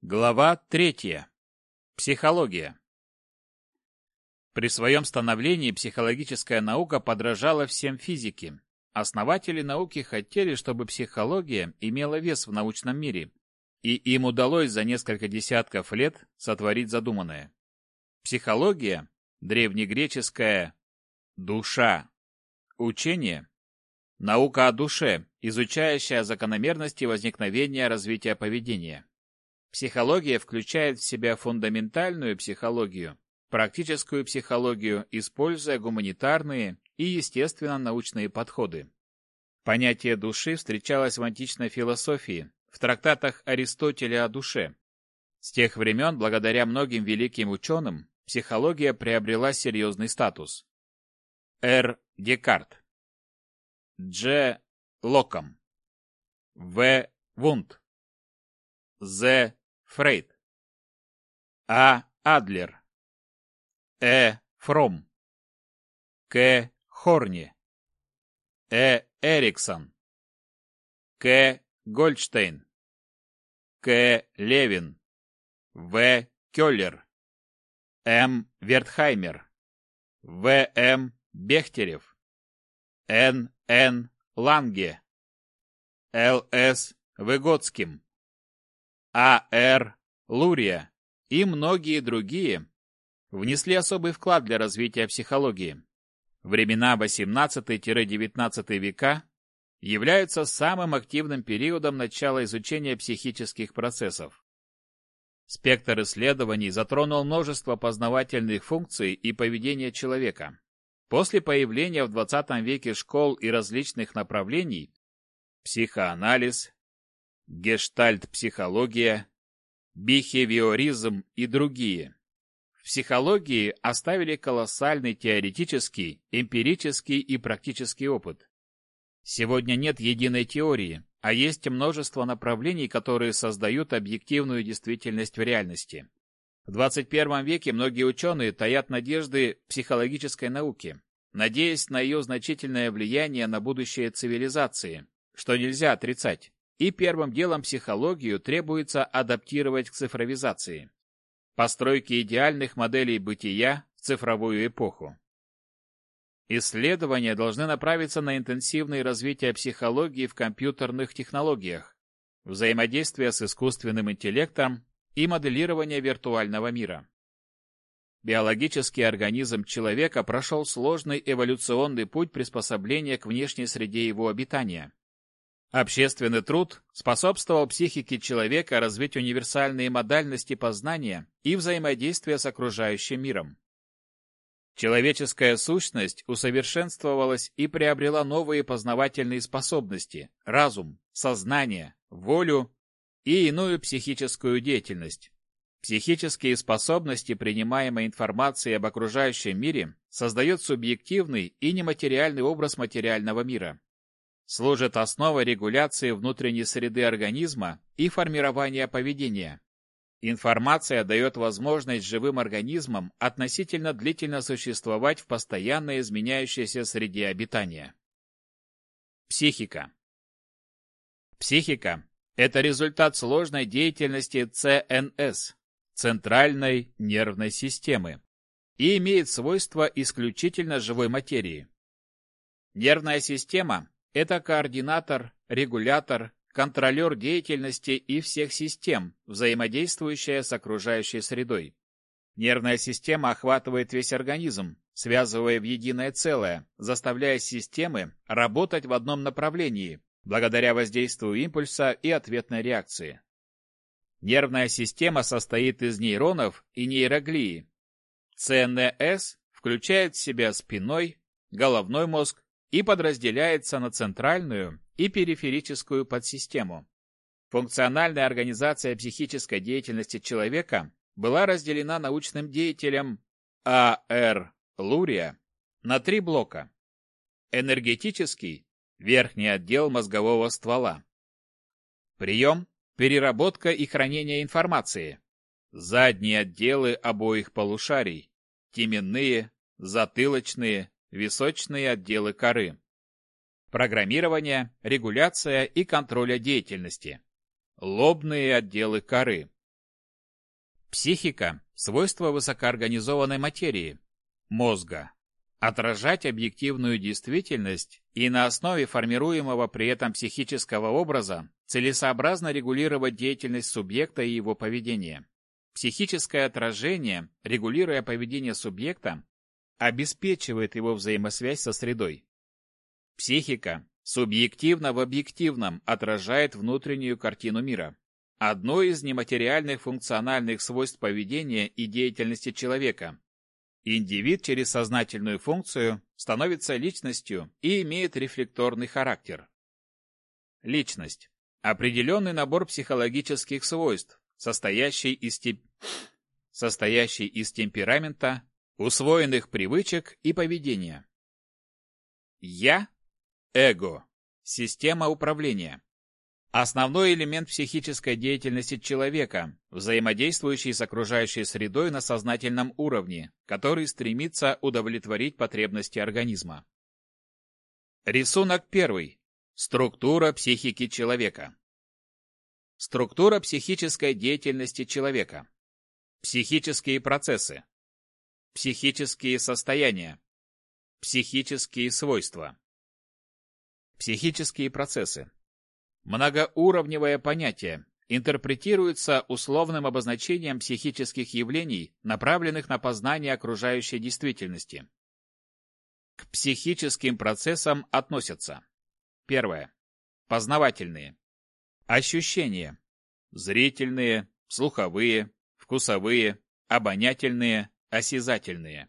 Глава третья. Психология. При своем становлении психологическая наука подражала всем физике. Основатели науки хотели, чтобы психология имела вес в научном мире, и им удалось за несколько десятков лет сотворить задуманное. Психология, древнегреческая «душа», учение, наука о душе, изучающая закономерности возникновения развития поведения. Психология включает в себя фундаментальную психологию, практическую психологию, используя гуманитарные и естественно-научные подходы. Понятие души встречалось в античной философии, в трактатах Аристотеля о душе. С тех времен, благодаря многим великим ученым, психология приобрела серьезный статус. Р. Декарт Дж. Локом В. Вунд З. Фрейд. А. Адлер. Э. Фром. К. Хорни. Э. Эриксон. К. Гольдштейн. К. Левин. В. Келлер. М. Вертхаймер. В. М. Бехтерев. Н. Н. Ланге. Л. С. Выгодским. А.Р. Лурия и многие другие внесли особый вклад для развития психологии. Времена 18-19 века являются самым активным периодом начала изучения психических процессов. Спектр исследований затронул множество познавательных функций и поведения человека. После появления в XX веке школ и различных направлений психоанализ, гештальт-психология, бихевиоризм и другие. В психологии оставили колоссальный теоретический, эмпирический и практический опыт. Сегодня нет единой теории, а есть множество направлений, которые создают объективную действительность в реальности. В 21 веке многие ученые таят надежды психологической науки, надеясь на ее значительное влияние на будущее цивилизации, что нельзя отрицать и первым делом психологию требуется адаптировать к цифровизации, постройке идеальных моделей бытия в цифровую эпоху. Исследования должны направиться на интенсивное развитие психологии в компьютерных технологиях, взаимодействие с искусственным интеллектом и моделирование виртуального мира. Биологический организм человека прошел сложный эволюционный путь приспособления к внешней среде его обитания. Общественный труд способствовал психике человека развить универсальные модальности познания и взаимодействия с окружающим миром. Человеческая сущность усовершенствовалась и приобрела новые познавательные способности, разум, сознание, волю и иную психическую деятельность. Психические способности принимаемой информации об окружающем мире создают субъективный и нематериальный образ материального мира служит основой регуляции внутренней среды организма и формирования поведения. Информация дает возможность живым организмам относительно длительно существовать в постоянно изменяющейся среде обитания. Психика. Психика – это результат сложной деятельности ЦНС – центральной нервной системы и имеет свойства исключительно живой материи. Нервная система это координатор, регулятор, контролер деятельности и всех систем, взаимодействующая с окружающей средой. Нервная система охватывает весь организм, связывая в единое целое, заставляя системы работать в одном направлении, благодаря воздействию импульса и ответной реакции. Нервная система состоит из нейронов и нейроглии. ЦНС включает в себя спиной, головной мозг, и подразделяется на центральную и периферическую подсистему. Функциональная организация психической деятельности человека была разделена научным деятелем А.Р. Лурия на три блока. Энергетический – верхний отдел мозгового ствола. Прием – переработка и хранение информации. Задние отделы обоих полушарий – теменные, затылочные, височные отделы коры. Программирование, регуляция и контроля деятельности. Лобные отделы коры. Психика – свойство высокоорганизованной материи, мозга. Отражать объективную действительность и на основе формируемого при этом психического образа целесообразно регулировать деятельность субъекта и его поведение. Психическое отражение, регулируя поведение субъекта, обеспечивает его взаимосвязь со средой. Психика субъективно в объективном отражает внутреннюю картину мира. Одно из нематериальных функциональных свойств поведения и деятельности человека. Индивид через сознательную функцию становится личностью и имеет рефлекторный характер. Личность – определенный набор психологических свойств, состоящий из, тип... состоящий из темперамента, усвоенных привычек и поведения. Я – эго, система управления. Основной элемент психической деятельности человека, взаимодействующий с окружающей средой на сознательном уровне, который стремится удовлетворить потребности организма. Рисунок первый. Структура психики человека. Структура психической деятельности человека. Психические процессы. Психические состояния. Психические свойства. Психические процессы. Многоуровневое понятие интерпретируется условным обозначением психических явлений, направленных на познание окружающей действительности. К психическим процессам относятся Первое. Познавательные. Ощущения. Зрительные, слуховые, вкусовые, обонятельные, осязательные.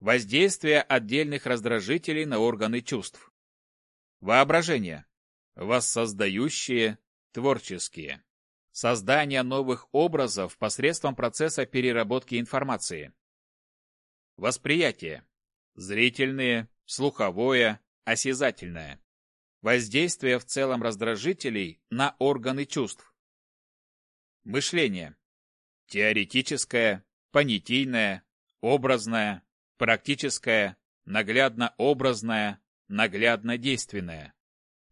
Воздействие отдельных раздражителей на органы чувств. Воображение воссоздающие, творческие. Создание новых образов посредством процесса переработки информации. Восприятие. Зрительные, слуховое, осязательное. Воздействие в целом раздражителей на органы чувств. Мышление. Теоретическое, понятийное, образное, практическое, наглядно-образное, наглядно-действенное.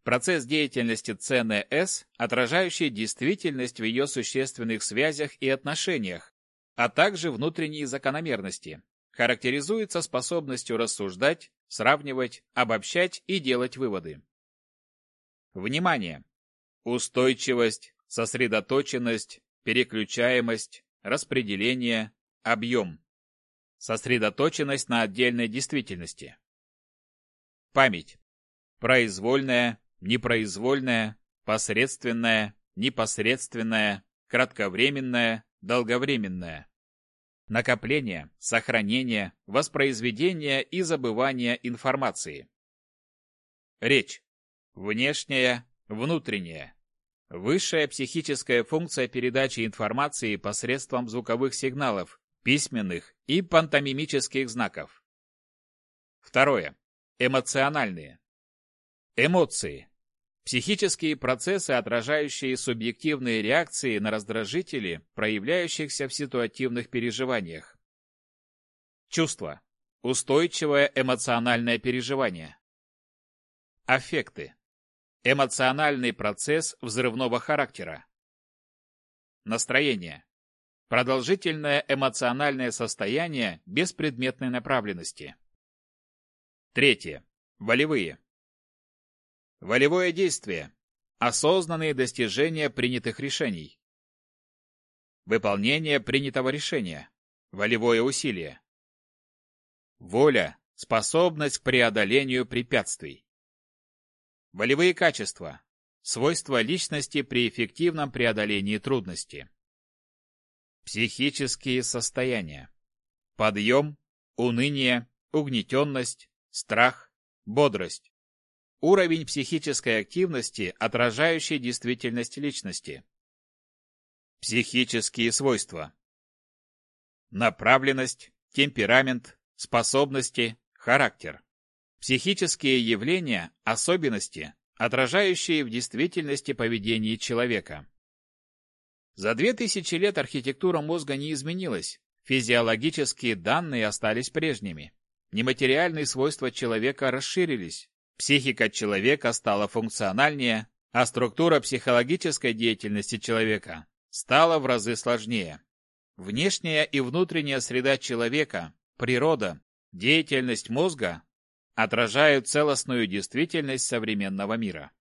Процесс деятельности ЦНС, отражающий действительность в ее существенных связях и отношениях, а также внутренние закономерности, характеризуется способностью рассуждать, сравнивать, обобщать и делать выводы. Внимание! Устойчивость, сосредоточенность, переключаемость, распределение, объем. Сосредоточенность на отдельной действительности. Память. Произвольная, непроизвольное, посредственное, непосредственное, кратковременное, долговременное. Накопление, сохранение, воспроизведение и забывание информации. Речь. Внешняя, внутренняя. Высшая психическая функция передачи информации посредством звуковых сигналов, письменных и пантомимических знаков. Второе. Эмоциональные. Эмоции. Психические процессы, отражающие субъективные реакции на раздражители, проявляющихся в ситуативных переживаниях. Чувства. Устойчивое эмоциональное переживание. Аффекты. Эмоциональный процесс взрывного характера. Настроение. Продолжительное эмоциональное состояние беспредметной направленности. Третье. Волевые. Волевое действие. Осознанные достижения принятых решений. Выполнение принятого решения. Волевое усилие. Воля – способность к преодолению препятствий. Волевые качества – свойства личности при эффективном преодолении трудности. Психические состояния. Подъем, уныние, угнетенность, страх, бодрость. Уровень психической активности, отражающий действительность личности. Психические свойства. Направленность, темперамент, способности, характер. Психические явления, особенности, отражающие в действительности поведение человека. За две тысячи лет архитектура мозга не изменилась, физиологические данные остались прежними. Нематериальные свойства человека расширились, Психика человека стала функциональнее, а структура психологической деятельности человека стала в разы сложнее. внешняя и внутренняя среда человека, природа, деятельность мозга отражают целостную действительность современного мира.